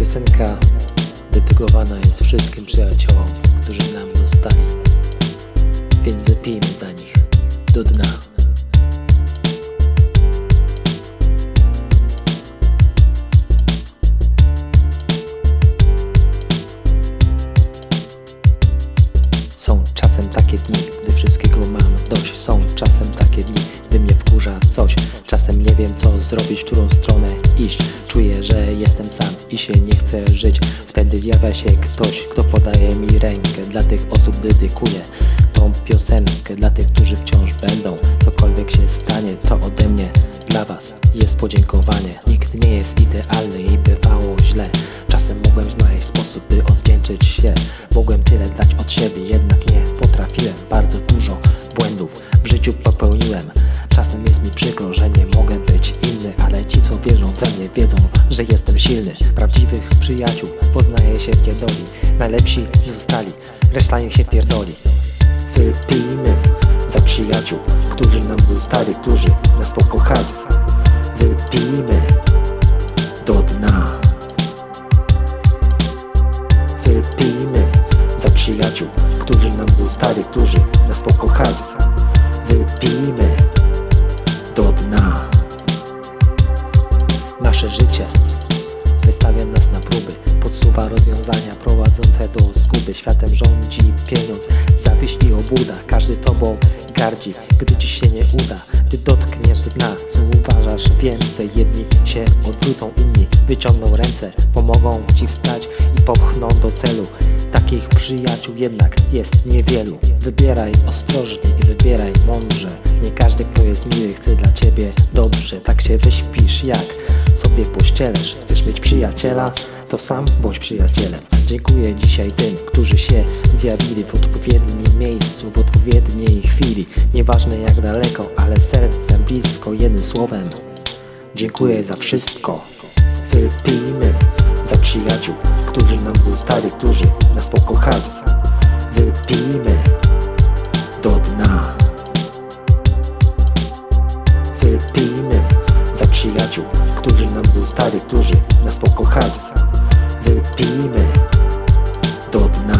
piosenka dedykowana jest wszystkim przyjaciołom, którzy nam zostali. Więc wypijmy za nich do dna. Są czasem takie dni, gdy wszystkiego mam dość Są czasem takie dni, gdy mnie wkurza coś Czasem nie wiem co zrobić, w którą stronę iść. Czuję, że jestem sam i się nie chcę żyć. Wtedy zjawia się ktoś, kto podaje mi rękę Dla tych osób dedykuję tą piosenkę Dla tych, którzy wciąż będą. Cokolwiek się stanie, to ode mnie dla was jest podziękowanie. Nikt nie jest idealny i bywało źle. Czasem mogłem znaleźć sposób, by odwdzięczyć się. Mogłem tyle dać od siebie, jednak nie potrafiłem. Bardzo dużo błędów w życiu popełniłem. Czasem jest mi przykro, że nie mogę być wierzą we mnie wiedzą, że jestem silny. Prawdziwych przyjaciół poznaje się w niedoli. Najlepsi zostali, reszta niech się pierdoli. Wypijmy za przyjaciół, którzy nam zostali, którzy nas pokochali. Wypijmy do dna. Wypijmy za przyjaciół, którzy nam zostali, którzy nas pokochali. Wypijmy do dna Nasze życie. Wystawia nas na próby Podsuwa rozwiązania prowadzące do zguby. Światem rządzi pieniądz, zawiść i obłuda. Każdy tobą gardzi, gdy ci się nie uda. Gdy dotkniesz dna, zauważasz więcej. Jedni się odwrócą, inni wyciągną ręce. Pomogą ci wstać i popchną do celu Takich przyjaciół jednak jest niewielu. Wybieraj ostrożnie i wybieraj mądrze. Nie każdy kto jest miły chce dla ciebie dobrze. Tak się wyśpisz jak sobie pościelesz. Chcesz mieć przyjaciela? To sam bądź przyjacielem. Dziękuję dzisiaj tym, którzy się zjawili W odpowiednim miejscu, w odpowiedniej chwili. Nieważne jak daleko, ale sercem blisko Jednym słowem. Dziękuję za wszystko. Wypijmy za przyjaciół, którzy nam zostali, którzy nas pokochali. Wypijmy do dna. Wypijmy za przyjaciół, którzy nam zostali, którzy nas pokochali. Wypijmy do dna